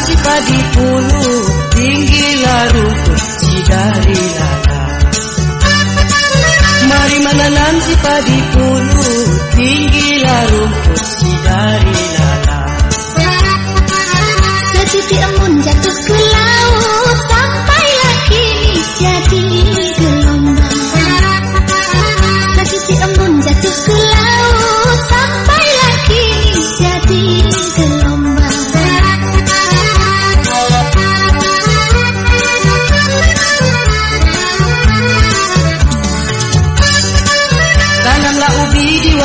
si padi pulu Tinggilah rumput si dari lala Mari menanam si padi pulu Tinggilah rumput si dari lala Setitik embun jatuh ke laut Sampailah kini jadi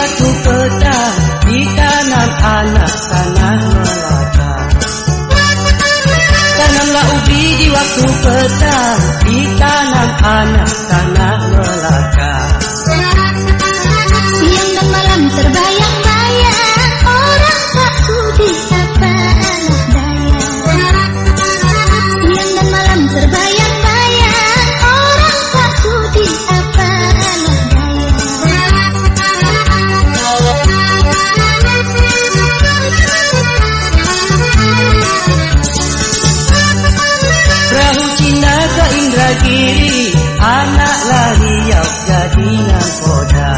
waktu petang Di tanam anak tanah melaka Tanamlah ubi di waktu petang Di tanam anak tanah ke Indragiri Anak lariau jadi nakoda.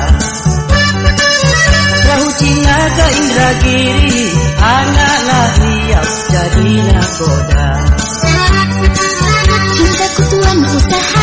Cina ke Indragiri Anak lariau jadi nakoda. Cintaku tuan usah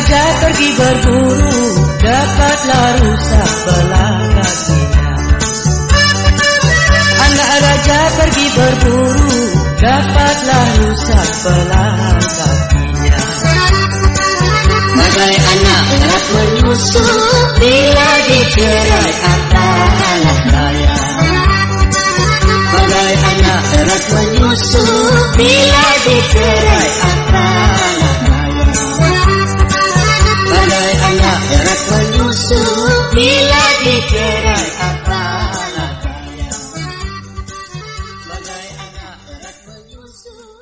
raja pergi berburu Dapatlah rusak belah Anak raja pergi berburu Dapatlah rusak belah Bagai anak erat menyusu Bila dicerai apalah daya. Bagai anak erat menyusu Bila dicerai musuh bila dikerai harta Sebagai anak menyusu.